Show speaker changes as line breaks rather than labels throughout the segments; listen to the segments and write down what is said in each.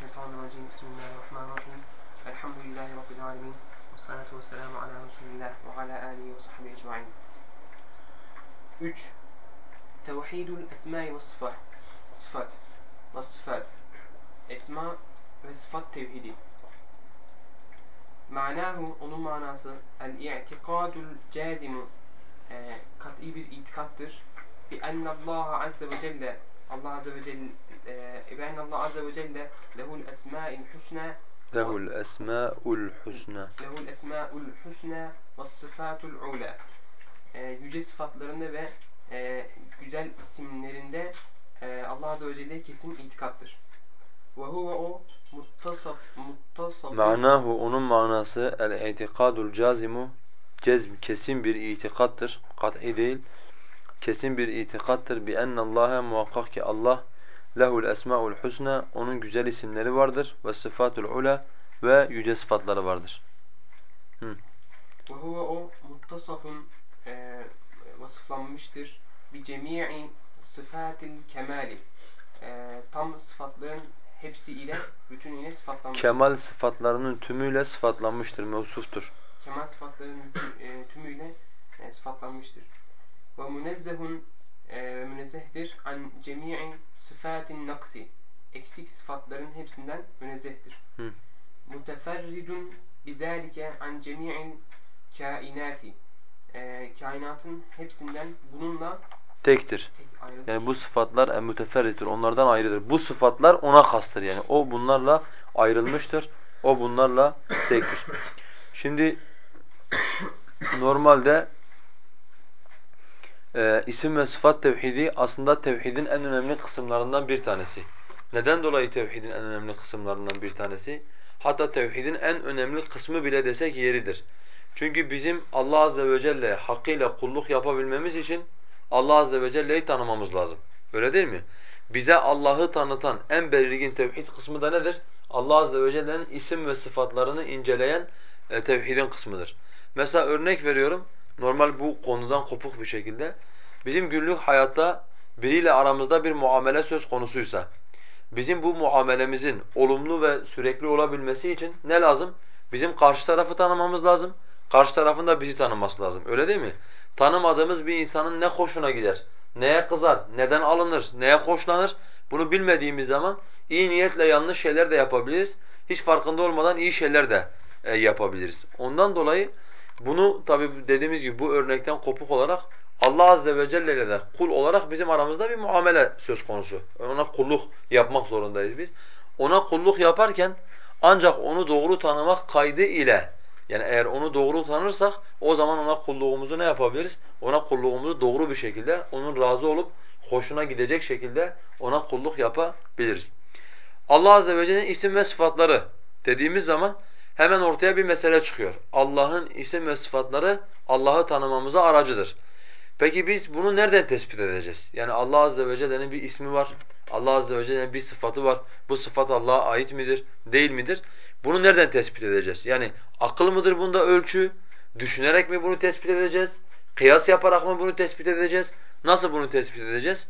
Mineşşeytanirracim. Bismillahirrahmanirrahim. Elhamdülillahi Rabbil alemin. Ve salatu ve selamu ala Resulillah ve ala alihi ve sahbihi ecma'in. 3. Tevhidul esma ve sıfat. Sıfat ve sıfat. Esma ve sıfat tevhidi. Manahu onun manası el-i'tikadul cazimu e, kat'i bir itikattır. Bi ennallaha azze ve celle Allah azze ve celle e, bi ennallah azze ve celle lehul esma'il husna
Lehul esma'ul husna.
lehul esma'ul husna ve sıfatul ula. E, yüce sıfatlarında ve e, güzel isimlerinde e, Allah azze ve celle kesin itikattır. Ve huve o muttasaf muttasaf
Manahu onun manası el-i'tikadul cazimu cezm kesin bir itikattır. Kat'i değil. Kesin bir itikattır bi ennallaha muhakkak ki Allah lehul esmaul husna onun güzel isimleri vardır ve sıfatul ula ve yüce sıfatları vardır.
Ve huve o muttasafun e, vasıflanmıştır. Bi cemi'i sıfatil kemali. E, tam sıfatların hepsi ile, bütünüyle sıfatlanmıştır.
Kemal sıfatlarının tümüyle sıfatlanmıştır, mevsuftur.
Kemal sıfatların bütün- e, tümüyle e, sıfatlanmıştır. Ve münezzehun e, ve münezzehtir an cemi'i sıfatin naksi. Eksik sıfatların hepsinden münezzehtir.
Hı.
Muteferridun bizalike an cemi'il kainati. E, kainatın hepsinden bununla
Tektir.
tek ayrıdır.
Yani bu sıfatlar en müteferrittir. Onlardan ayrıdır. Bu sıfatlar ona kastır yani. O bunlarla ayrılmıştır. O bunlarla tektir. Şimdi normalde e, isim ve sıfat tevhidi aslında tevhidin en önemli kısımlarından bir tanesi. Neden dolayı tevhidin en önemli kısımlarından bir tanesi? Hatta tevhidin en önemli kısmı bile desek yeridir. Çünkü bizim Allah azze ve celle hakkıyla kulluk yapabilmemiz için Allah azze ve celle'yi tanımamız lazım. Öyle değil mi? Bize Allah'ı tanıtan en belirgin tevhid kısmı da nedir? Allah azze ve celle'nin isim ve sıfatlarını inceleyen e, tevhidin kısmıdır. Mesela örnek veriyorum. Normal bu konudan kopuk bir şekilde bizim günlük hayatta biriyle aramızda bir muamele söz konusuysa bizim bu muamelemizin olumlu ve sürekli olabilmesi için ne lazım? Bizim karşı tarafı tanımamız lazım. Karşı tarafın da bizi tanıması lazım. Öyle değil mi? Tanımadığımız bir insanın ne hoşuna gider, neye kızar, neden alınır, neye hoşlanır bunu bilmediğimiz zaman iyi niyetle yanlış şeyler de yapabiliriz. Hiç farkında olmadan iyi şeyler de e, yapabiliriz. Ondan dolayı bunu tabi dediğimiz gibi bu örnekten kopuk olarak Allah azze ve celle ile de kul olarak bizim aramızda bir muamele söz konusu. Ona kulluk yapmak zorundayız biz. Ona kulluk yaparken ancak onu doğru tanımak kaydı ile yani eğer onu doğru tanırsak o zaman ona kulluğumuzu ne yapabiliriz? Ona kulluğumuzu doğru bir şekilde onun razı olup hoşuna gidecek şekilde ona kulluk yapabiliriz. Allah azze ve celle'nin isim ve sıfatları dediğimiz zaman hemen ortaya bir mesele çıkıyor. Allah'ın isim ve sıfatları Allah'ı tanımamıza aracıdır. Peki biz bunu nereden tespit edeceğiz? Yani Allah azze ve celle'nin bir ismi var. Allah azze ve celle'nin bir sıfatı var. Bu sıfat Allah'a ait midir, değil midir? Bunu nereden tespit edeceğiz? Yani akıl mıdır bunda ölçü? Düşünerek mi bunu tespit edeceğiz? Kıyas yaparak mı bunu tespit edeceğiz? Nasıl bunu tespit edeceğiz?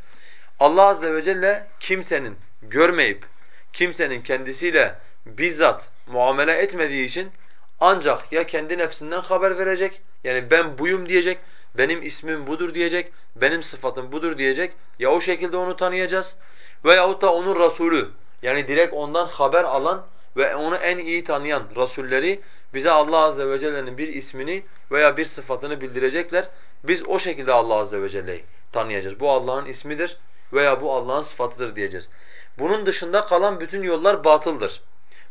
Allah azze ve celle kimsenin görmeyip kimsenin kendisiyle bizzat muamele etmediği için ancak ya kendi nefsinden haber verecek yani ben buyum diyecek, benim ismim budur diyecek, benim sıfatım budur diyecek ya o şekilde onu tanıyacağız veyahut da onun Resulü yani direkt ondan haber alan ve onu en iyi tanıyan rasulleri bize Allah azze ve celle'nin bir ismini veya bir sıfatını bildirecekler. Biz o şekilde Allah azze ve celle'yi tanıyacağız. Bu Allah'ın ismidir veya bu Allah'ın sıfatıdır diyeceğiz. Bunun dışında kalan bütün yollar batıldır.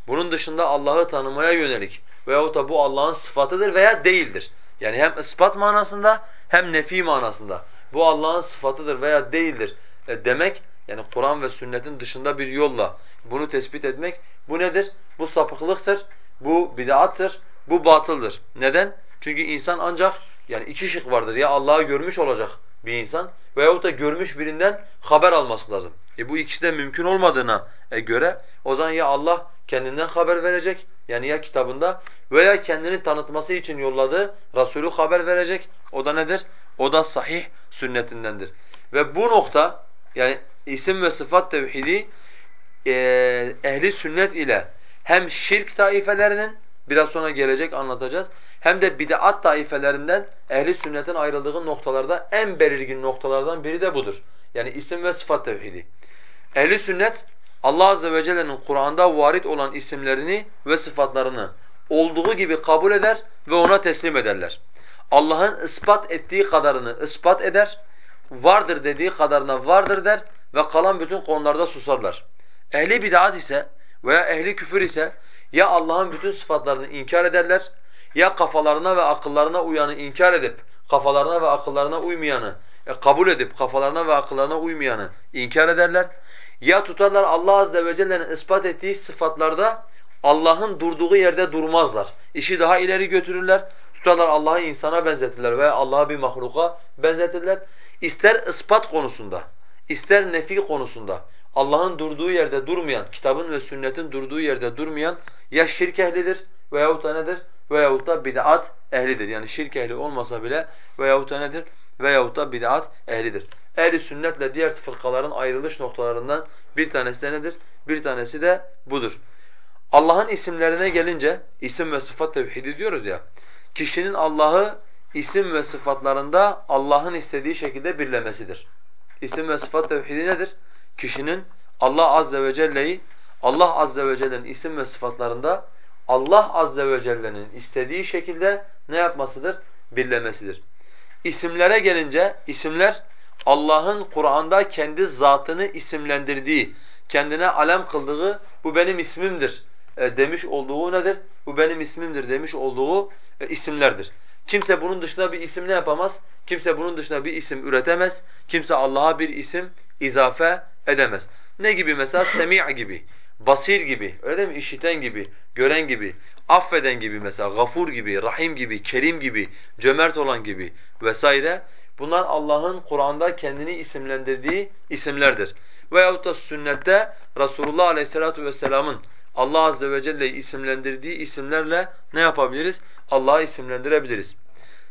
Bunun dışında Allah'ı tanımaya yönelik veyahut da bu Allah'ın sıfatıdır veya değildir. Yani hem ispat manasında hem nefi manasında bu Allah'ın sıfatıdır veya değildir e, demek yani Kur'an ve sünnetin dışında bir yolla bunu tespit etmek bu nedir? Bu sapıklıktır, bu bid'attır, bu batıldır. Neden? Çünkü insan ancak yani iki şık vardır ya Allah'ı görmüş olacak bir insan veyahut da görmüş birinden haber alması lazım. E bu ikisi de mümkün olmadığına e, göre o zaman ya Allah kendinden haber verecek yani ya kitabında veya kendini tanıtması için yolladığı Resulü haber verecek. O da nedir? O da sahih sünnetindendir. Ve bu nokta yani isim ve sıfat tevhidi ehli sünnet ile hem şirk taifelerinin biraz sonra gelecek anlatacağız. Hem de bid'at taifelerinden ehli sünnetin ayrıldığı noktalarda en belirgin noktalardan biri de budur. Yani isim ve sıfat tevhidi. Ehli sünnet Allah azze ve celle'nin Kur'an'da varit olan isimlerini ve sıfatlarını olduğu gibi kabul eder ve ona teslim ederler. Allah'ın ispat ettiği kadarını ispat eder, vardır dediği kadarına vardır der ve kalan bütün konularda susarlar. Ehli bid'at ise veya ehli küfür ise ya Allah'ın bütün sıfatlarını inkar ederler ya kafalarına ve akıllarına uyanı inkar edip kafalarına ve akıllarına uymayanı e, kabul edip kafalarına ve akıllarına uymayanı inkar ederler. Ya tutarlar Allah azze ve celle'nin ispat ettiği sıfatlarda Allah'ın durduğu yerde durmazlar. İşi daha ileri götürürler. Tutarlar Allah'ı insana benzetirler veya Allah'ı bir mahluka benzetirler. İster ispat konusunda, ister nefi konusunda Allah'ın durduğu yerde durmayan, kitabın ve sünnetin durduğu yerde durmayan ya şirk ehlidir veyahut da nedir? Veyahut da bid'at ehlidir. Yani şirk ehli olmasa bile veyahut da nedir? Veyahut da bid'at ehlidir. Ehli sünnetle diğer fırkaların ayrılış noktalarından bir tanesi de nedir? Bir tanesi de budur. Allah'ın isimlerine gelince, isim ve sıfat tevhidi diyoruz ya, kişinin Allah'ı isim ve sıfatlarında Allah'ın istediği şekilde birlemesidir. İsim ve sıfat tevhidi nedir? Kişinin Allah azze ve celle'yi Allah azze ve celle'nin isim ve sıfatlarında Allah azze ve celle'nin istediği şekilde ne yapmasıdır? Birlemesidir. İsimlere gelince isimler Allah'ın Kur'an'da kendi zatını isimlendirdiği, kendine alem kıldığı bu benim ismimdir e, demiş olduğu nedir? Bu benim ismimdir demiş olduğu e, isimlerdir. Kimse bunun dışında bir isim ne yapamaz? Kimse bunun dışında bir isim üretemez. Kimse Allah'a bir isim izafe edemez. Ne gibi mesela? Semi' gibi, basir gibi, öyle değil mi? İşiten gibi, gören gibi, affeden gibi mesela, gafur gibi, rahim gibi, kerim gibi, cömert olan gibi vesaire. Bunlar Allah'ın Kur'an'da kendini isimlendirdiği isimlerdir. Veyahut da sünnette Resulullah Aleyhisselatü Vesselam'ın Allah Azze ve Celle'yi isimlendirdiği isimlerle ne yapabiliriz? Allah'ı isimlendirebiliriz.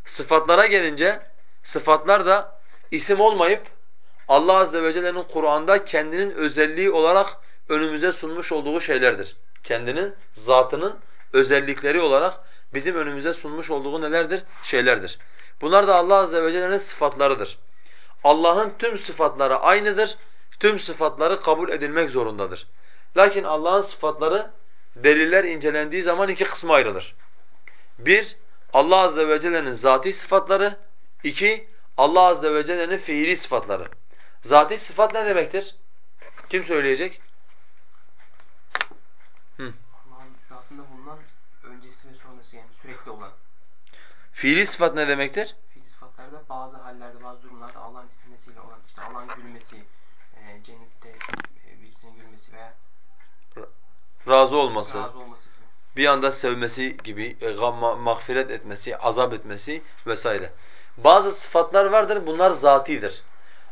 Sıfatlara gelince, sıfatlar da isim olmayıp Allah Azze ve Celle'nin Kur'an'da kendinin özelliği olarak önümüze sunmuş olduğu şeylerdir. Kendinin, zatının özellikleri olarak bizim önümüze sunmuş olduğu nelerdir? Şeylerdir. Bunlar da Allah Azze ve Celle'nin sıfatlarıdır. Allah'ın tüm sıfatları aynıdır, tüm sıfatları kabul edilmek zorundadır. Lakin Allah'ın sıfatları deliller incelendiği zaman iki kısma ayrılır. Bir, Allah Azze ve Celle'nin zati sıfatları. iki Allah Azze ve Celle'nin fiili sıfatları. Zati sıfat ne demektir? Kim söyleyecek?
Allah'ın zatında bulunan öncesi ve sonrası yani sürekli olan.
Fiili sıfat ne demektir?
Fiil sıfatlarda bazı hallerde, bazı durumlarda Allah'ın istemesiyle olan, işte Allah'ın gülmesi, e, cennette e, birisinin gülmesi veya
Razı olması,
razı olması gibi.
bir anda sevmesi gibi, e, mağfiret etmesi, azap etmesi vesaire. Bazı sıfatlar vardır, bunlar zatidir.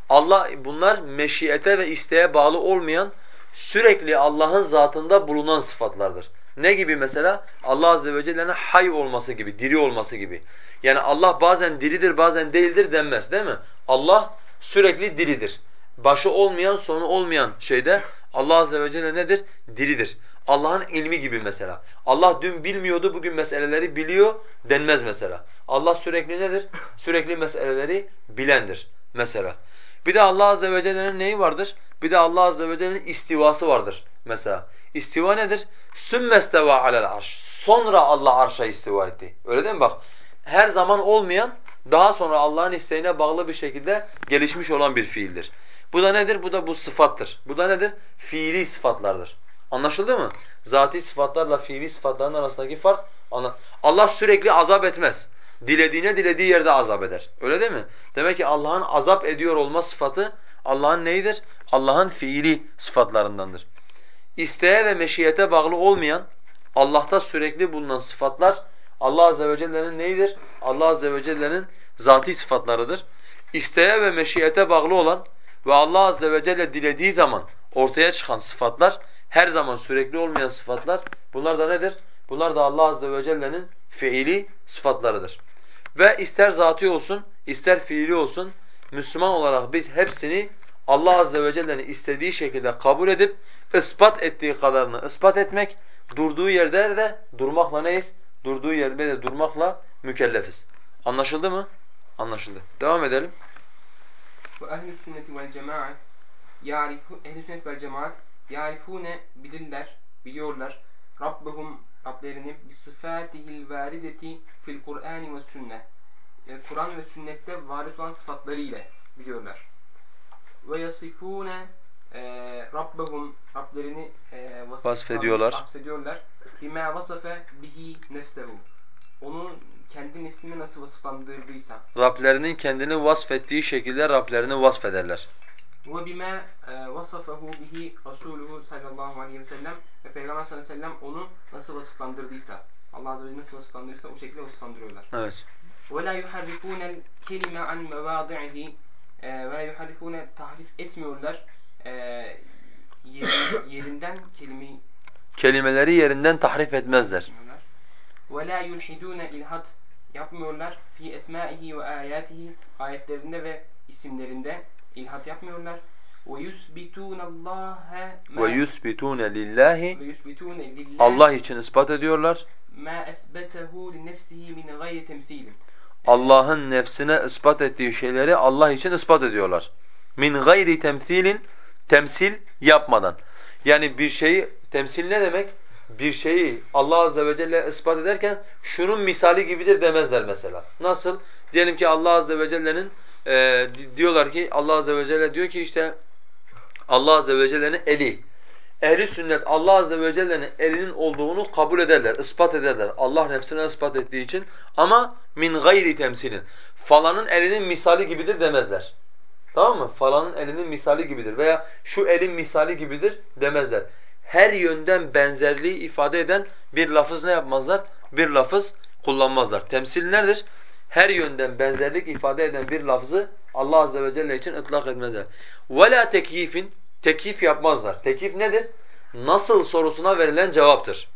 Allah bunlar meşiyete ve isteğe bağlı olmayan, sürekli Allah'ın zatında bulunan sıfatlardır. Ne gibi mesela? Allah azze ve celle'nin hay olması gibi, diri olması gibi. Yani Allah bazen diridir, bazen değildir denmez değil mi? Allah sürekli diridir. Başı olmayan, sonu olmayan şeyde Allah azze ve celle nedir? Diridir. Allah'ın ilmi gibi mesela. Allah dün bilmiyordu, bugün meseleleri biliyor denmez mesela. Allah sürekli nedir? Sürekli meseleleri bilendir mesela. Bir de Allah azze ve celle'nin neyi vardır? Bir de Allah azze ve celle'nin istivası vardır mesela. İstiva nedir? Sümmesteva alel arş. Sonra Allah arşa istiva etti. Öyle değil mi bak? Her zaman olmayan, daha sonra Allah'ın isteğine bağlı bir şekilde gelişmiş olan bir fiildir. Bu da nedir? Bu da bu sıfattır. Bu da nedir? Fiili sıfatlardır. Anlaşıldı mı? Zati sıfatlarla fiili sıfatların arasındaki fark. Allah sürekli azap etmez. Dilediğine dilediği yerde azap eder. Öyle değil mi? Demek ki Allah'ın azap ediyor olma sıfatı Allah'ın neyidir? Allah'ın fiili sıfatlarındandır. İsteğe ve meşiyete bağlı olmayan, Allah'ta sürekli bulunan sıfatlar Allah azze ve celle'nin neyidir? Allah azze ve celle'nin zati sıfatlarıdır. İsteğe ve meşiyete bağlı olan ve Allah azze ve celle dilediği zaman ortaya çıkan sıfatlar, her zaman sürekli olmayan sıfatlar, bunlar da nedir? Bunlar da Allah azze ve celle'nin fiili sıfatlarıdır. Ve ister zati olsun, ister fiili olsun, Müslüman olarak biz hepsini Allah azze ve celle'nin istediği şekilde kabul edip ispat ettiği kadarını ispat etmek, durduğu yerde de durmakla neyiz? Durduğu yerde de durmakla mükellefiz. Anlaşıldı mı? Anlaşıldı. Devam edelim.
Ve ehl-i sünneti vel cemaat yarifu ehl-i sünnet vel cemaat yarifune bilirler, biliyorlar Rabbahum Rablerini bi sıfatihil varideti fil Kur'an ve sünnet. E, Kur'an ve sünnette varis olan sıfatları ile biliyorlar. Ve yasifune e, Rabbahum Rablerini e, vasıf-
Vasfediyorlar.
vasfediyorlar. Bima vasafe bihi nefsehu. Onu kendi nefsini nasıl vasıflandırdıysa.
Rablerinin kendini vasfettiği şekilde Rablerini vasfederler.
Ve bima e, vasafahu bihi Resuluhu sallallahu aleyhi ve sellem ve Peygamber sallallahu aleyhi ve sellem onu nasıl vasıflandırdıysa Allah azze ve celle nasıl vasıflandırırsa o şekilde vasıflandırıyorlar.
Evet.
Ve la yuharrifune kelime an mevadi'ihi e, ve la yuharrifune tahrif etmiyorlar e, yeri- yerinden kelimeyi
Kelimeleri yerinden tahrif etmezler.
la yulhidune ilhat yapmıyorlar fi esmaihi ve ayatihi ayetlerinde ve isimlerinde ilhat yapmıyorlar.
Lillahi
ve yusbitune lillahi
Allah için ispat ediyorlar.
ma esbetehu li nefsihi min gayri temsilin.
Allah'ın nefsine ispat ettiği şeyleri Allah için ispat ediyorlar. Min gayri temsilin temsil yapmadan. Yani bir şeyi temsil ne demek? Bir şeyi Allah azze ve celle ispat ederken şunun misali gibidir demezler mesela. Nasıl? Diyelim ki Allah azze ve celle'nin e, di- diyorlar ki Allah azze ve celle diyor ki işte Allah azze ve celle'nin eli. Ehli sünnet Allah azze ve celle'nin elinin olduğunu kabul ederler, ispat ederler. Allah nefsine ispat ettiği için ama min gayri temsilin. Falanın elinin misali gibidir demezler. Tamam mı? Falanın elinin misali gibidir veya şu elin misali gibidir demezler. Her yönden benzerliği ifade eden bir lafız ne yapmazlar? Bir lafız kullanmazlar. Temsil nedir? Her yönden benzerlik ifade eden bir lafzı Allah azze ve celle için ıtlak etmezler. وَلَا tekyifin Tekyif yapmazlar. Tekyif nedir? Nasıl sorusuna verilen cevaptır.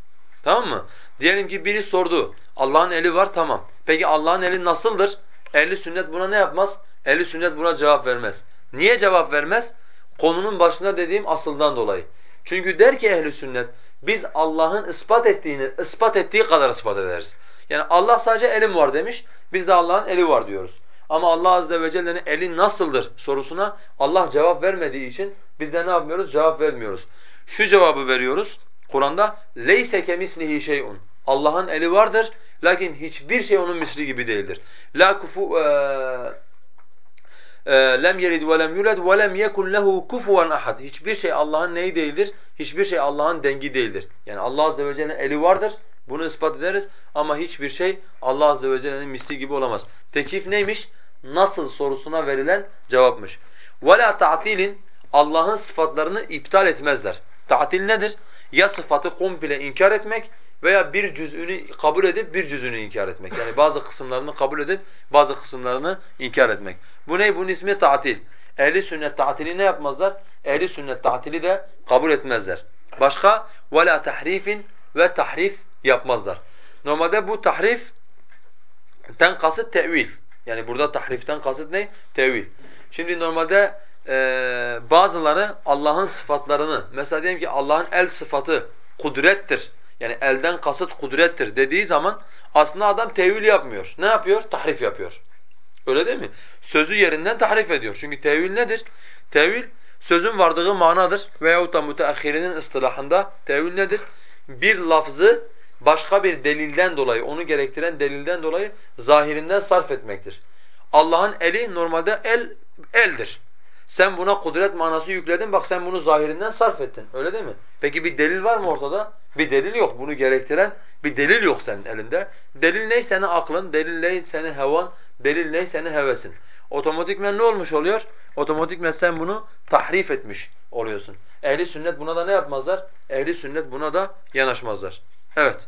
Tamam mı? Diyelim ki biri sordu. Allah'ın eli var tamam. Peki Allah'ın eli nasıldır? Ehli sünnet buna ne yapmaz? Ehli sünnet buna cevap vermez. Niye cevap vermez? Konunun başında dediğim asıldan dolayı. Çünkü der ki ehli sünnet biz Allah'ın ispat ettiğini ispat ettiği kadar ispat ederiz. Yani Allah sadece elim var demiş. Biz de Allah'ın eli var diyoruz. Ama Allah azze ve celle'nin eli nasıldır sorusuna Allah cevap vermediği için biz de ne yapmıyoruz? Cevap vermiyoruz. Şu cevabı veriyoruz. Kur'an'da leyse kemislihi şey'un. Allah'ın eli vardır lakin hiçbir şey onun misli gibi değildir. La kufu e, lem yelid ve lem yulad ve lem yekun lehu kufuven ahad. Hiçbir şey Allah'ın neyi değildir? Hiçbir şey Allah'ın dengi değildir. Yani Allah azze ve celle'nin eli vardır. Bunu ispat ederiz ama hiçbir şey Allah azze ve celle'nin misli gibi olamaz. Tekif neymiş? Nasıl sorusuna verilen cevapmış. Ve la ta'tilin Allah'ın sıfatlarını iptal etmezler. Ta'til nedir? Ya sıfatı komple inkar etmek veya bir cüz'ünü kabul edip bir cüz'ünü inkar etmek. Yani bazı kısımlarını kabul edip bazı kısımlarını inkar etmek. Bu ne? Bunun ismi ta'til. Ehli sünnet ta'tili ne yapmazlar? Ehli sünnet ta'tili de kabul etmezler. Başka? وَلَا tahrifin ve tahrif yapmazlar. Normalde bu tahrif ten kasıt tevil. Yani burada tahriften kasıt ne? Tevil. Şimdi normalde eee, bazıları Allah'ın sıfatlarını, mesela diyelim ki Allah'ın el sıfatı kudrettir. Yani elden kasıt kudrettir dediği zaman aslında adam tevil yapmıyor. Ne yapıyor? Tahrif yapıyor. Öyle değil mi? Sözü yerinden tahrif ediyor. Çünkü tevil nedir? Tevil sözün vardığı manadır veyahut da müteahhirinin ıstılahında tevil nedir? Bir lafzı başka bir delilden dolayı, onu gerektiren delilden dolayı zahirinden sarf etmektir. Allah'ın eli normalde el eldir. Sen buna kudret manası yükledin, bak sen bunu zahirinden sarf ettin. Öyle değil mi? Peki bir delil var mı ortada? Bir delil yok. Bunu gerektiren bir delil yok senin elinde. Delil ne? Senin aklın, delil ne? Senin hevan, Delil ne? Senin hevesin. Otomatikmen ne olmuş oluyor? Otomatikmen sen bunu tahrif etmiş oluyorsun. Ehli sünnet buna da ne yapmazlar? Ehli sünnet buna da yanaşmazlar. Evet.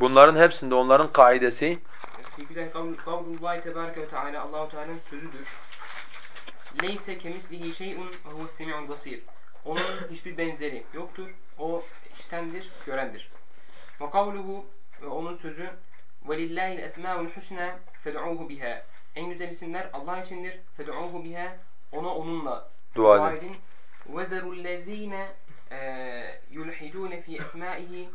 Bunların hepsinde onların kaidesi
kavlullahi tebareke Teala'nın sözüdür. Leyse kemislihi şey'un ve huve's-semi'ul basir. Onun hiçbir benzeri yoktur. O iştendir, görendir. Ve kavluhu ve onun sözü وَلِلَّهِ الْاَسْمَاءُ الْحُسْنَى فَدْعُوهُ biha. En güzel isimler Allah içindir. فَدْعُوهُ biha. Ona onunla
Dua
dua
edin.
edin. وَذَرُوا الَّذ۪ينَ يُلْحِدُونَ ف۪ي اَسْمَائِهِ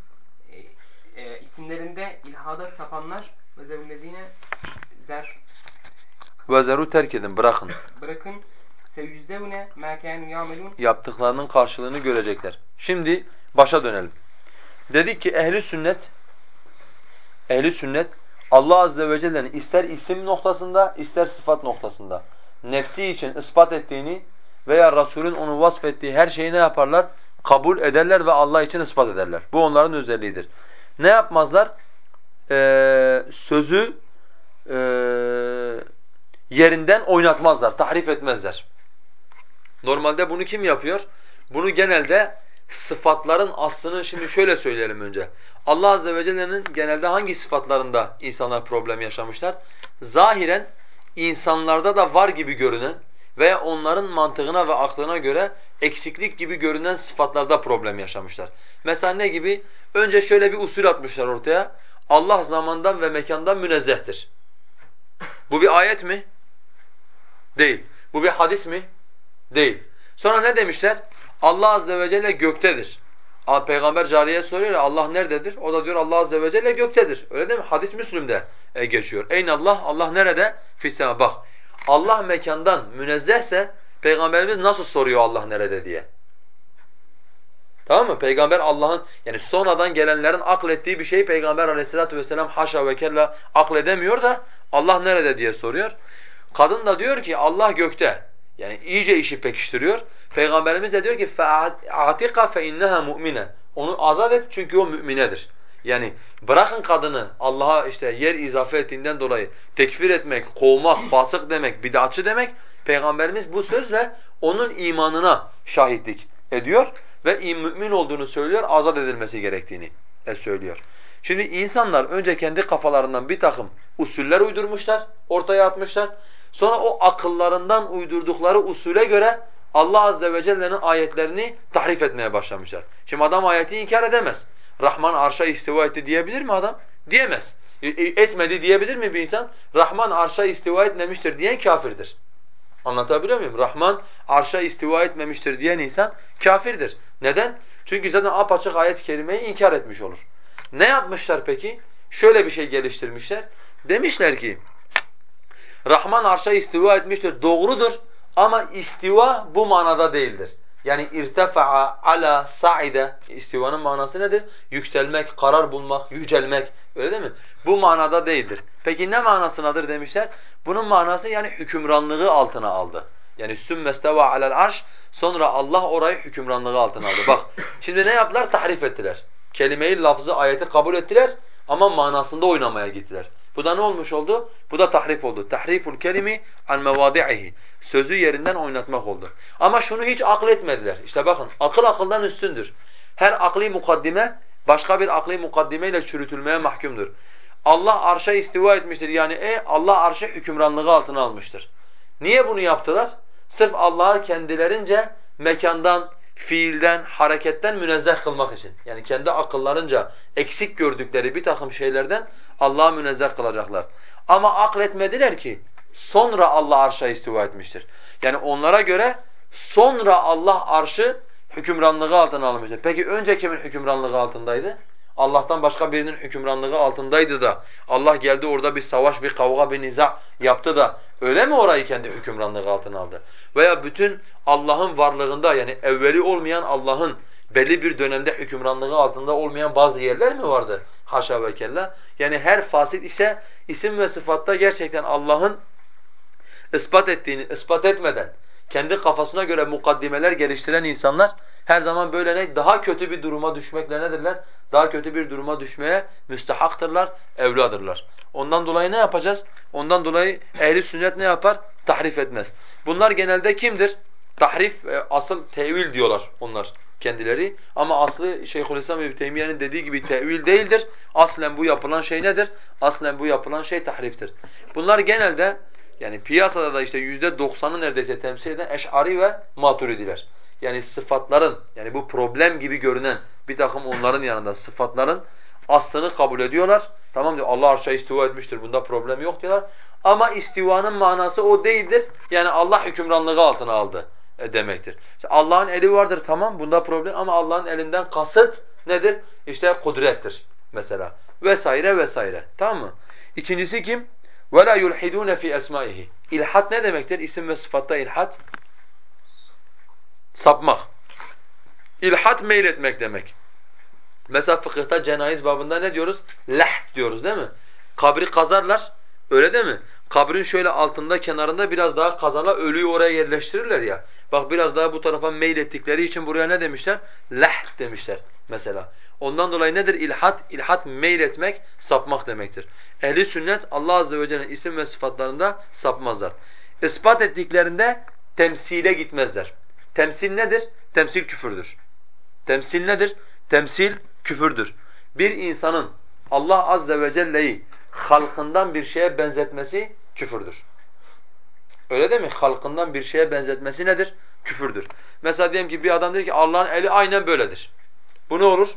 e, isimlerinde ilhada sapanlar وَذَرُوا الَّذ۪ينَ zer
Vezeru terk edin, bırakın.
bırakın sevcüzevne mâ kânû yâmelûn
Yaptıklarının karşılığını görecekler. Şimdi başa dönelim. Dedik ki ehli sünnet ehli sünnet Allah azze ve celle'nin ister isim noktasında ister sıfat noktasında nefsi için ispat ettiğini veya Resulün onu vasfettiği her şeyi ne yaparlar? Kabul ederler ve Allah için ispat ederler. Bu onların özelliğidir. Ne yapmazlar? Ee, sözü e, yerinden oynatmazlar, tahrif etmezler. Normalde bunu kim yapıyor? Bunu genelde sıfatların aslını şimdi şöyle söyleyelim önce. Allah azze ve celle'nin genelde hangi sıfatlarında insanlar problem yaşamışlar? Zahiren insanlarda da var gibi görünen veya onların mantığına ve aklına göre eksiklik gibi görünen sıfatlarda problem yaşamışlar. Mesela ne gibi? Önce şöyle bir usul atmışlar ortaya. Allah zamandan ve mekandan münezzehtir. Bu bir ayet mi? Değil. Bu bir hadis mi? Değil. Sonra ne demişler? Allah azze ve celle göktedir. Peygamber cariye soruyor ya Allah nerededir? O da diyor Allah azze ve celle göktedir. Öyle değil mi? Hadis Müslüm'de e, geçiyor. Eyn Allah? Allah nerede? Fissema. Bak. Allah mekandan münezzehse Peygamberimiz nasıl soruyor Allah nerede diye? Tamam mı? Peygamber Allah'ın yani sonradan gelenlerin aklettiği bir şeyi Peygamber aleyhissalatu vesselam haşa ve kella akledemiyor da Allah nerede diye soruyor. Kadın da diyor ki Allah gökte. Yani iyice işi pekiştiriyor. Peygamberimiz de diyor ki فَاَعْتِقَ فَاِنَّهَا مُؤْمِنَ Onu azat et çünkü o müminedir. Yani bırakın kadını Allah'a işte yer izafe ettiğinden dolayı tekfir etmek, kovmak, fasık demek, bid'atçı demek Peygamberimiz bu sözle onun imanına şahitlik ediyor ve mümin olduğunu söylüyor, azat edilmesi gerektiğini de söylüyor. Şimdi insanlar önce kendi kafalarından bir takım usuller uydurmuşlar, ortaya atmışlar. Sonra o akıllarından uydurdukları usule göre Allah azze ve celle'nin ayetlerini tahrif etmeye başlamışlar. Şimdi adam ayeti inkar edemez. Rahman arşa istiva etti diyebilir mi adam? Diyemez. E, e, etmedi diyebilir mi bir insan? Rahman arşa istiva etmemiştir diyen kafirdir. Anlatabiliyor muyum? Rahman arşa istiva etmemiştir diyen insan kafirdir. Neden? Çünkü zaten apaçık ayet-i kerimeyi inkar etmiş olur. Ne yapmışlar peki? Şöyle bir şey geliştirmişler. Demişler ki Rahman arşa istiva etmiştir. Doğrudur ama istiva bu manada değildir. Yani irtefa'a, ala, sa'ide istivanın manası nedir? Yükselmek, karar bulmak, yücelmek. Öyle değil mi? Bu manada değildir. Peki ne manasınadır demişler? Bunun manası yani hükümranlığı altına aldı. Yani sümmesteva alel arş sonra Allah orayı hükümranlığı altına aldı. Bak şimdi ne yaptılar? Tahrif ettiler. Kelimeyi, lafzı, ayeti kabul ettiler ama manasında oynamaya gittiler. Bu da ne olmuş oldu? Bu da tahrif oldu. Tahriful kelimi an mevadi'ihi. Sözü yerinden oynatmak oldu. Ama şunu hiç akletmediler. İşte bakın akıl akıldan üstündür. Her akli mukaddime başka bir akli mukaddimeyle çürütülmeye mahkumdur. Allah arşa istiva etmiştir. Yani e Allah arşa hükümranlığı altına almıştır. Niye bunu yaptılar? Sırf Allah'ı kendilerince mekandan, fiilden, hareketten münezzeh kılmak için. Yani kendi akıllarınca eksik gördükleri bir takım şeylerden Allah'ı münezzeh kılacaklar. Ama akletmediler ki sonra Allah arşa istiva etmiştir. Yani onlara göre sonra Allah arşı hükümranlığı altına almıştır. Peki önce kimin hükümranlığı altındaydı? Allah'tan başka birinin hükümranlığı altındaydı da Allah geldi orada bir savaş, bir kavga, bir niza yaptı da öyle mi orayı kendi hükümranlığı altına aldı? Veya bütün Allah'ın varlığında yani evveli olmayan Allah'ın belli bir dönemde hükümranlığı altında olmayan bazı yerler mi vardı? Haşa ve kella. Yani her fasit ise isim ve sıfatta gerçekten Allah'ın ispat ettiğini ispat etmeden kendi kafasına göre mukaddimeler geliştiren insanlar her zaman böyle ne daha kötü bir duruma düşmekle nedirler? Daha kötü bir duruma düşmeye müstehaktırlar, evladırlar. Ondan dolayı ne yapacağız? Ondan dolayı ehli sünnet ne yapar? Tahrif etmez. Bunlar genelde kimdir? Tahrif e, asıl tevil diyorlar onlar kendileri. Ama aslı Şeyhülislam İbn Teymiyye'nin dediği gibi tevil değildir. Aslen bu yapılan şey nedir? Aslen bu yapılan şey tahriftir. Bunlar genelde yani piyasada da işte yüzde doksanı neredeyse temsil eden eş'ari ve maturidiler. Yani sıfatların yani bu problem gibi görünen bir takım onların yanında sıfatların aslını kabul ediyorlar. Tamam diyor Allah arşa istiva etmiştir bunda problem yok diyorlar. Ama istivanın manası o değildir. Yani Allah hükümranlığı altına aldı demektir. İşte Allah'ın eli vardır tamam bunda problem ama Allah'ın elinden kasıt nedir? İşte kudrettir mesela vesaire vesaire. Tamam mı? İkincisi kim? وَلَا يُلْحِدُونَ فِي أَسْمَائِهِ İlhat ne demektir? İsim ve sıfatta ilhat. Sapmak. İlhat meyletmek demek. Mesela fıkıhta cenayiz babında ne diyoruz? Leht diyoruz değil mi? Kabri kazarlar. Öyle değil mi? Kabrin şöyle altında kenarında biraz daha kazarlar. Ölüyü oraya yerleştirirler ya. Bak biraz daha bu tarafa meylettikleri için buraya ne demişler? Leht demişler mesela. Ondan dolayı nedir ilhat? İlhat meyletmek, sapmak demektir. Ehli sünnet Allah azze ve celle'nin isim ve sıfatlarında sapmazlar. Ispat ettiklerinde temsile gitmezler. Temsil nedir? Temsil küfürdür. Temsil nedir? Temsil küfürdür. Bir insanın Allah azze ve celle'yi halkından bir şeye benzetmesi küfürdür. Öyle değil mi? Halkından bir şeye benzetmesi nedir? Küfürdür. Mesela diyelim ki bir adam diyor ki Allah'ın eli aynen böyledir. Bu ne olur?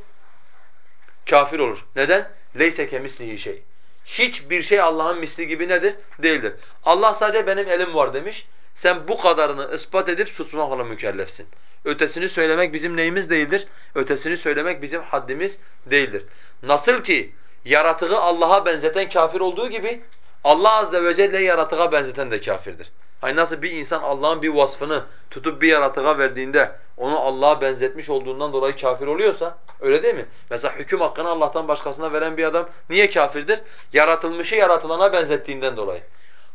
Kafir olur. Neden? Leyse kemislihi şey. Hiçbir şey Allah'ın misli gibi nedir? Değildir. Allah sadece benim elim var demiş. Sen bu kadarını ispat edip susmakla mükellefsin. Ötesini söylemek bizim neyimiz değildir? Ötesini söylemek bizim haddimiz değildir. Nasıl ki yaratığı Allah'a benzeten kafir olduğu gibi Allah azze ve celle yaratığa benzeten de kafirdir. Hani nasıl bir insan Allah'ın bir vasfını tutup bir yaratığa verdiğinde onu Allah'a benzetmiş olduğundan dolayı kafir oluyorsa öyle değil mi? Mesela hüküm hakkını Allah'tan başkasına veren bir adam niye kafirdir? Yaratılmışı yaratılana benzettiğinden dolayı.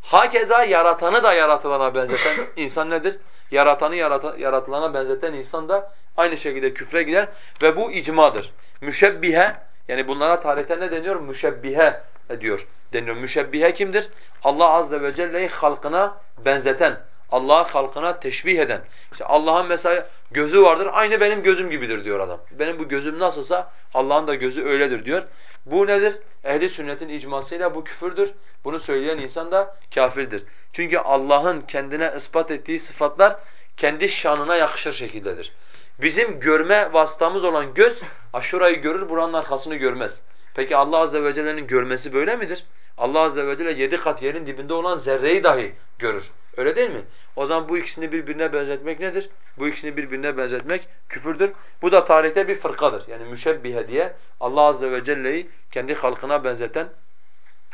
Hakeza yaratanı da yaratılana benzeten insan nedir? Yaratanı yarata, yaratılana benzeten insan da aynı şekilde küfre gider ve bu icmadır. Müşebbihe yani bunlara tarihte ne deniyor? Müşebbihe diyor deniyor. Müşebbihe kimdir? Allah azze ve celle'yi halkına benzeten, Allah'ı halkına teşbih eden. İşte Allah'ın mesela gözü vardır, aynı benim gözüm gibidir diyor adam. Benim bu gözüm nasılsa Allah'ın da gözü öyledir diyor. Bu nedir? Ehli sünnetin icmasıyla bu küfürdür. Bunu söyleyen insan da kafirdir. Çünkü Allah'ın kendine ispat ettiği sıfatlar kendi şanına yakışır şekildedir. Bizim görme vasıtamız olan göz, şurayı görür, buranın arkasını görmez. Peki Allah azze ve celle'nin görmesi böyle midir? Allah azze ve celle yedi kat yerin dibinde olan zerreyi dahi görür. Öyle değil mi? O zaman bu ikisini birbirine benzetmek nedir? Bu ikisini birbirine benzetmek küfürdür. Bu da tarihte bir fırkadır. Yani müşebbihe diye Allah azze ve celle'yi kendi halkına benzeten,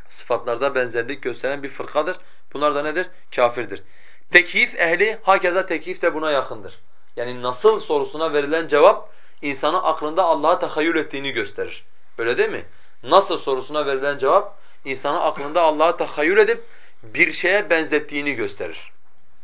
sıfatlarda benzerlik gösteren bir fırkadır. Bunlar da nedir? Kafirdir. Tekyif ehli hakeza tekyif de buna yakındır. Yani nasıl sorusuna verilen cevap insanın aklında Allah'a tahayyül ettiğini gösterir. Öyle değil mi? Nasıl sorusuna verilen cevap insanın aklında Allah'a tahayyül edip bir şeye benzettiğini gösterir.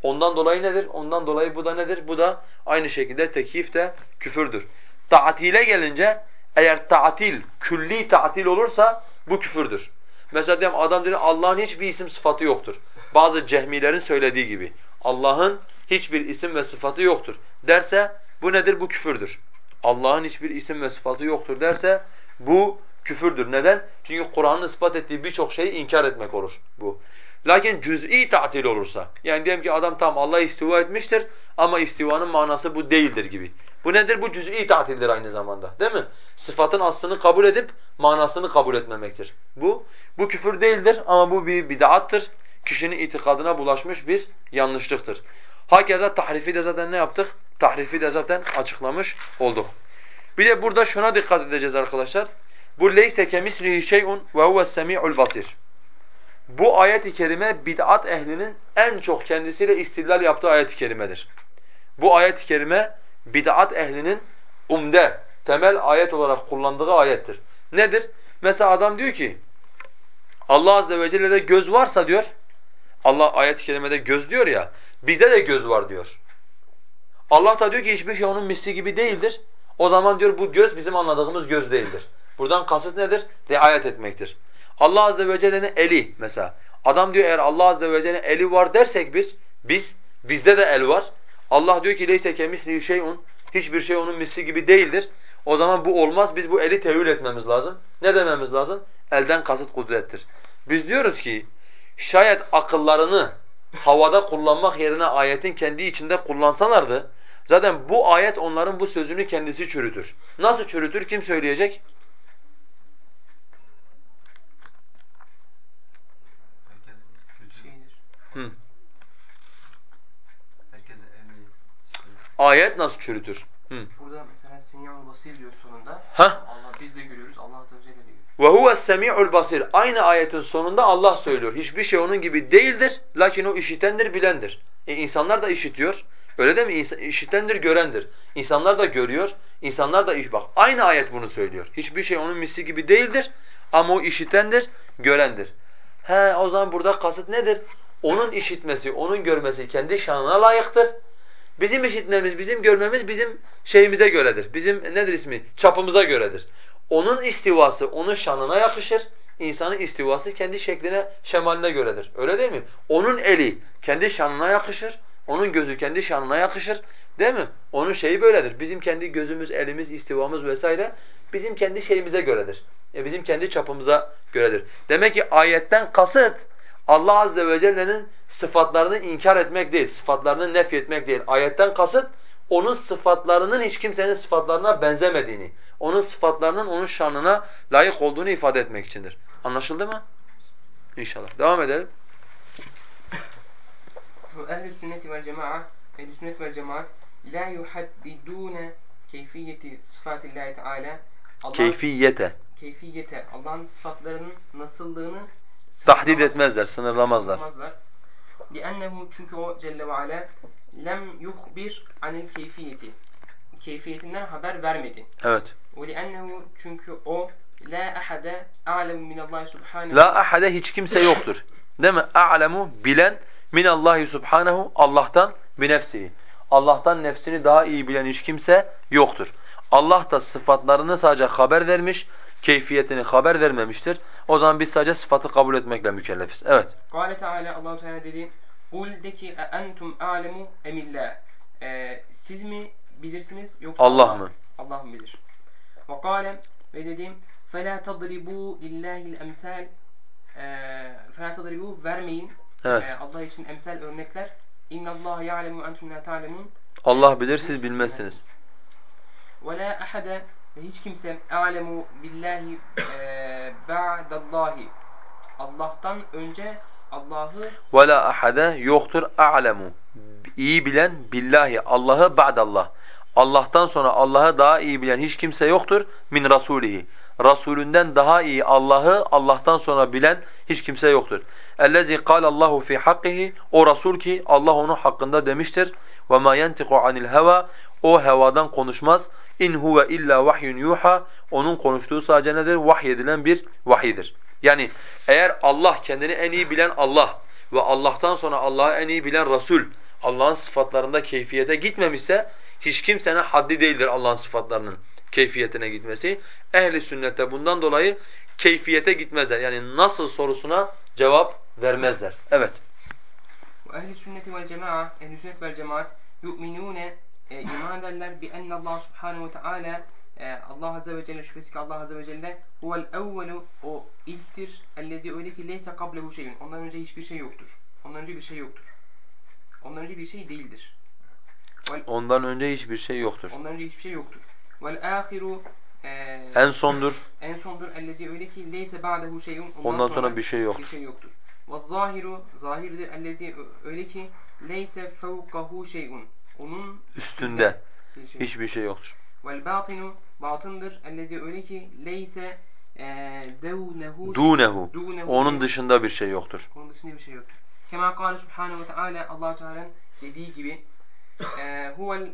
Ondan dolayı nedir? Ondan dolayı bu da nedir? Bu da aynı şekilde tekyif de küfürdür. Ta'tile gelince eğer ta'til, külli ta'til olursa bu küfürdür. Mesela diyelim adam diyor Allah'ın hiçbir isim sıfatı yoktur. Bazı cehmilerin söylediği gibi. Allah'ın hiçbir isim ve sıfatı yoktur derse bu nedir? Bu küfürdür. Allah'ın hiçbir isim ve sıfatı yoktur derse bu küfürdür. Neden? Çünkü Kur'an'ın ispat ettiği birçok şeyi inkar etmek olur bu. Lakin cüz'i tatil olursa, yani diyelim ki adam tam Allah istiva etmiştir ama istivanın manası bu değildir gibi. Bu nedir? Bu cüz'i tatildir aynı zamanda. Değil mi? Sıfatın aslını kabul edip manasını kabul etmemektir. Bu bu küfür değildir ama bu bir bid'attır. Kişinin itikadına bulaşmış bir yanlışlıktır. Hakeza tahrifi de zaten ne yaptık? Tahrifi de zaten açıklamış olduk. Bir de burada şuna dikkat edeceğiz arkadaşlar. Bu leyse kemislihi şey'un ve huves semi'ul basir. Bu ayet-i kerime bid'at ehlinin en çok kendisiyle istidlal yaptığı ayet-i kerimedir. Bu ayet-i kerime bid'at ehlinin umde, temel ayet olarak kullandığı ayettir. Nedir? Mesela adam diyor ki Allah azze ve celle'de göz varsa diyor. Allah ayet-i kerimede göz diyor ya. Bizde de göz var diyor. Allah da diyor ki hiçbir şey onun misli gibi değildir. O zaman diyor bu göz bizim anladığımız göz değildir. Buradan kasıt nedir? Riayet etmektir. Allah azze ve celle'nin eli mesela. Adam diyor eğer Allah azze ve celle'nin eli var dersek biz, biz bizde de el var. Allah diyor ki leyse kemislihi şeyun. Hiçbir şey onun misli gibi değildir. O zaman bu olmaz. Biz bu eli tevil etmemiz lazım. Ne dememiz lazım? Elden kasıt kudrettir. Biz diyoruz ki şayet akıllarını havada kullanmak yerine ayetin kendi içinde kullansalardı zaten bu ayet onların bu sözünü kendisi çürütür. Nasıl çürütür? Kim söyleyecek? Hı. Ayet nasıl çürütür? Hı.
Burada mesela Semi'ul Basir diyor sonunda.
Hah.
Allah biz de görüyoruz. Allah Celle de görüyor.
Ve huves semi'ul basir. Aynı ayetin sonunda Allah söylüyor. Hiçbir şey onun gibi değildir. Lakin o işitendir, bilendir. E insanlar da işitiyor. Öyle değil mi? İnsan, işitendir, görendir. İnsanlar da görüyor. İnsanlar da iş bak. Aynı ayet bunu söylüyor. Hiçbir şey onun misli gibi değildir. Ama o işitendir, görendir. He o zaman burada kasıt nedir? Onun işitmesi, onun görmesi kendi şanına layıktır. Bizim işitmemiz, bizim görmemiz bizim şeyimize göredir. Bizim nedir ismi? Çapımıza göredir. Onun istivası onun şanına yakışır. İnsanın istivası kendi şekline, şemaline göredir. Öyle değil mi? Onun eli kendi şanına yakışır. Onun gözü kendi şanına yakışır. Değil mi? Onun şeyi böyledir. Bizim kendi gözümüz, elimiz, istivamız vesaire bizim kendi şeyimize göredir. E bizim kendi çapımıza göredir. Demek ki ayetten kasıt Allah azze ve celle'nin sıfatlarını inkar etmek değil, sıfatlarını nef etmek değil. Ayetten kasıt onun sıfatlarının hiç kimsenin sıfatlarına benzemediğini, onun sıfatlarının onun şanına layık olduğunu ifade etmek içindir. Anlaşıldı mı? İnşallah. Devam edelim.
Ehl-i sünneti vel cema'a Ehl-i sünnet vel cemaat la yuhaddidune keyfiyeti sıfatillahi teala
Keyfiyete.
keyfiyete Allah'ın sıfatlarının nasıllığını
Tahdid
sınırlamaz-
etmezler, sınırlamazlar.
sınırlamazlar. لِأَنَّهُ çünkü o Celle ve Ala lem yuhbir anil keyfiyeti keyfiyetinden haber vermedi.
Evet.
وَلِأَنَّهُ çünkü o la ahade a'lemu minallahi subhanehu
La ahade hiç kimse yoktur. Değil mi? A'lemu bilen minallahi subhanehu Allah'tan bi nefsihi. Allah'tan nefsini daha iyi bilen hiç kimse yoktur. Allah da sıfatlarını sadece haber vermiş, keyfiyetini haber vermemiştir. O zaman biz sadece sıfatı kabul etmekle mükellefiz. Evet.
Kâle Teala Allahu Teala dedi: "Kul de ki "E entum a'lemu emillah?" Ee, siz mi bilirsiniz yoksa
Allah mı?
Allah mı bilir? Ve kâle ve dedim: "Fela tadribu lillahi'l emsal." Ee, "Fela tadribu" vermeyin.
Evet.
Allah için emsal örnekler. İnna Allah ya'lemu entum la ta'lemun.
Allah bilir siz bilmezsiniz.
Ve la ahade ve hiç kimse a'lemu billahi e, ba'dallahi. Allah'tan önce Allah'ı
Ve la ahade yoktur a'lemu. İyi bilen billahi Allah'ı ba'dallah. Allah'tan sonra Allah'ı daha iyi bilen hiç kimse yoktur min rasulihi. Rasulünden daha iyi Allah'ı Allah'tan sonra bilen hiç kimse yoktur. Ellezî kâle Allahu fî hakkihi o Rasul ki Allah onun hakkında demiştir. Ve mâ yentiqu anil heva o hevadan konuşmaz. İn huve illa vahyun yuha onun konuştuğu sadece nedir? Vahyedilen bir vahidir. Yani eğer Allah kendini en iyi bilen Allah ve Allah'tan sonra Allah'ı en iyi bilen Resul Allah'ın sıfatlarında keyfiyete gitmemişse hiç kimsenin haddi değildir Allah'ın sıfatlarının keyfiyetine gitmesi. Ehli sünnette bundan dolayı keyfiyete gitmezler. Yani nasıl sorusuna cevap vermezler. Evet.
Ehli sünneti vel cema'a, ehli sünnet vel cemaat yu'minune e, iman ederler bi enne Allah subhanehu ve teala e, Allah azze ve celle şüphesiz ki Allah azze ve celle huvel evvelu o ilktir ellezi öyle ki leyse kablehu şeyün ondan önce hiçbir şey yoktur. Ondan önce bir şey yoktur. Ondan önce bir şey değildir. Vel,
Ondan önce hiçbir şey yoktur.
ondan önce hiçbir şey yoktur. Vel ahiru e,
En sondur.
en sondur ellezi öyle ki leyse ba'dehu şeyun ondan,
Ondan sonra bir şey
bir
yoktur.
şey yoktur. Ve zahiru zahirdir ellezi öyle ki leyse fevkahu şeyun onun
Üstünde
bir şey
hiçbir şey yoktur.
Vel batinu batındır ellezi öyle ki leyse e, devnehu
Dunehu.
dunehu
Onun dışında bir şey yoktur.
onun dışında bir şey yoktur. Kema kâle subhanehu ve teâlâ allah Teala'nın dediği gibi e, huvel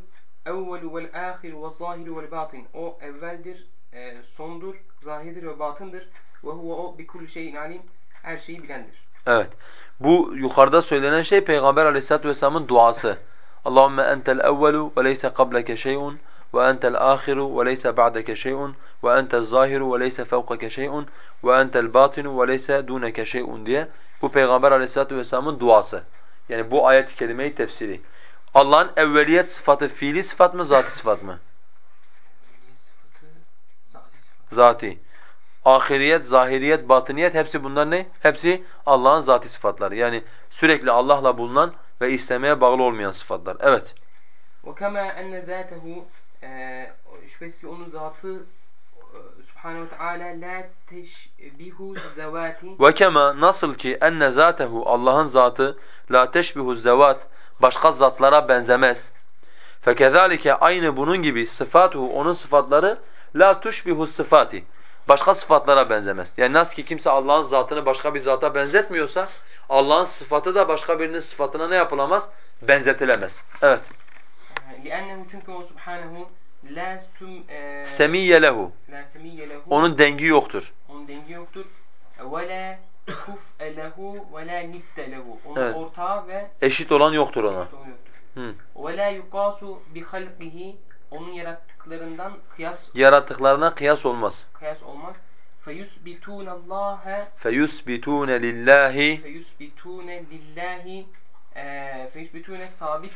evvelu vel âhiru ve zahiru vel batin o evveldir, e, sondur, zahirdir ve batındır ve huve o bi kulli şeyin alim her şeyi bilendir.
Evet. Bu yukarıda söylenen şey Peygamber Aleyhisselatü vesselam'ın duası. Allahümme entel evvelu ve leyse qableke şey'un ve entel ahiru ve leyse ba'deke şey'un ve entel zahiru ve leyse fevkake şey'un ve entel batinu ve leyse duneke şey'un diye bu Peygamber Aleyhisselatü vesselam'ın duası. Yani bu ayet-i kerimeyi tefsiri. Allah'ın evveliyet sıfatı fiili sıfat mı, zati sıfat mı?
Zati.
Ahiriyet, zahiriyet, batıniyet hepsi bunlar ne? Hepsi Allah'ın zati sıfatları. Yani sürekli Allah'la bulunan ve istemeye bağlı olmayan sıfatlar. Evet.
Enne zâtehu e, şüphesiz onun zatı e, Subhanehu ve Teala la teşbihu zevati
Ve kema nasıl ki enne zatehu Allah'ın zatı la teşbihu zevat başka zatlara benzemez. Fekezalike aynı bunun gibi sıfatuhu onun sıfatları la tuşbihu sıfati Başka sıfatlara benzemez. Yani nasıl ki kimse Allah'ın zatını başka bir zata benzetmiyorsa Allah'ın sıfatı da başka birinin sıfatına ne yapılamaz? Benzetilemez. Evet.
لِأَنَّهُ çünkü o subhanehu la sum e,
Semiyye lehu.
la semiyye lehu
Onun dengi yoktur.
onun dengi yoktur. Ve la kuf'e lehu ve la nidde lehu. Onun
Evet.
ortağı ve
Eşit olan yoktur ona.
sonu yoktur.
Hı.
Ve la yuqasu bi halqihi onun yarattıklarından kıyas
Yarattıklarına kıyas olmaz.
kıyas olmaz. Feyusbitûne Allah'a
فَيُسْبِتُونَ لِلّٰهِ
feyusbitûne lillahi eee feyusbitûne sabit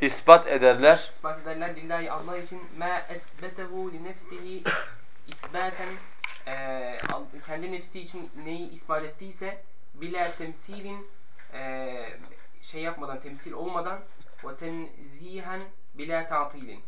ispat ederler.
ispat ederler lillahi Allah için ma esbetehu li nefsihi isbaten eee, al- kendi nefsi için neyi ispat ettiyse bila temsilin eee, şey yapmadan temsil olmadan ve tenzihen bila ta'tilin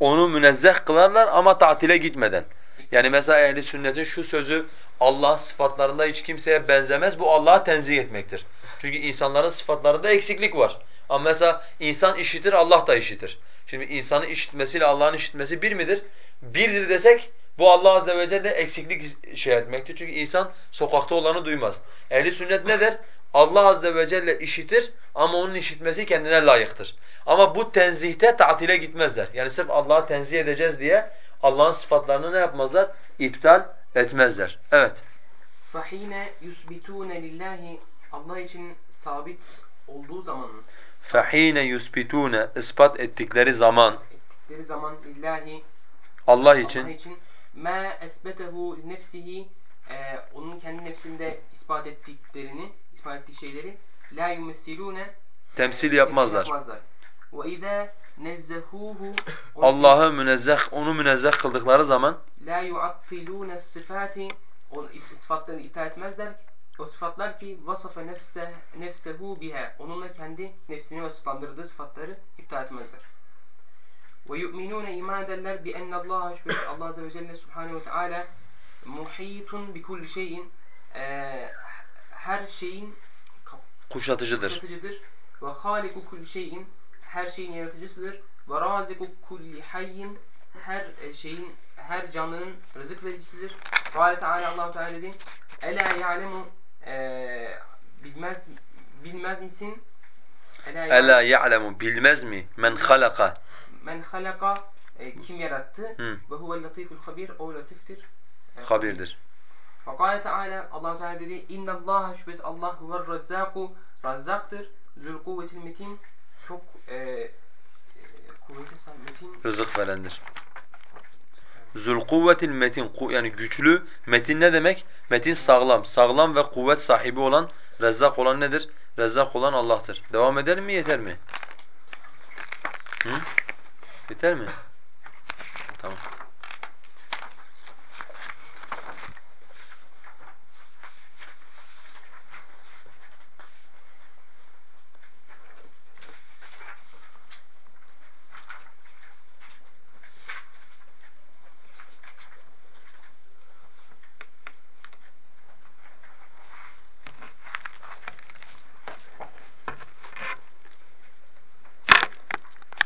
onu münezzeh kılarlar ama tatile gitmeden. Yani mesela ehli sünnetin şu sözü Allah sıfatlarında hiç kimseye benzemez. Bu Allah'a tenzih etmektir. Çünkü insanların sıfatlarında eksiklik var. Ama mesela insan işitir, Allah da işitir. Şimdi insanın işitmesiyle Allah'ın işitmesi bir midir? Birdir desek bu Allah azze ve celle eksiklik şey etmektir. Çünkü insan sokakta olanı duymaz. Ehli sünnet ne der? Allah azze ve celle işitir ama onun işitmesi kendine layıktır. Ama bu tenzihte tatile gitmezler. Yani sırf Allah'ı tenzih edeceğiz diye Allah'ın sıfatlarını ne yapmazlar? İptal etmezler. Evet.
فَحِينَ يُسْبِتُونَ لِلّٰهِ Allah için sabit olduğu zaman
فَحِينَ يُسْبِتُونَ ispat ettikleri zaman
ettikleri zaman lillahi
Allah
Allah
için
için ma esbetehu nefsihi e, onun kendi nefsinde ispat ettiklerini ispat ettiği şeyleri la yumessilune
temsil yapmazlar.
izâ nezzehuhu
Allah'ı münezzeh, onu münezzeh kıldıkları zaman
la yuattilune sıfati sıfatlarını iptal etmezler o sıfatlar ki vasafa nefse nefsehu biha onunla kendi nefsini vasıflandırdığı sıfatları iptal etmezler. Ve yu'minune iman ederler bi enne Allah şüphesiz Allah azze ve celle subhanehu ve teala muhitun bi kulli şeyin her şeyin
kuşatıcıdır.
yaratıcıdır. Ve haliku kulli şeyin her şeyin yaratıcısıdır. Ve raziku kulli hayyin her e, şeyin her canlının rızık vericisidir. Kâle Teala Allah Teala dedi: "Ela ya'lemu e, bilmez bilmez misin? Ela
ya'lemu bilmez mi men halaka
men halaka e, kim yarattı? Ve huvel latiful habir. O latiftir. E,
habirdir.
Ve kâle Teala Allah Teala dedi: "İnna Allah şüphesiz Allah huver razzaku razzaktır. Zul kuvvetil metin çok e, e, kuvvete sahip metin
Rızık verendir. Zul kuvvetil metin yani güçlü metin ne demek? Metin sağlam, sağlam ve kuvvet sahibi olan, rezzak olan nedir? Rezzak olan Allah'tır. Devam edelim mi yeter mi? Hı? Yeter mi? Tamam.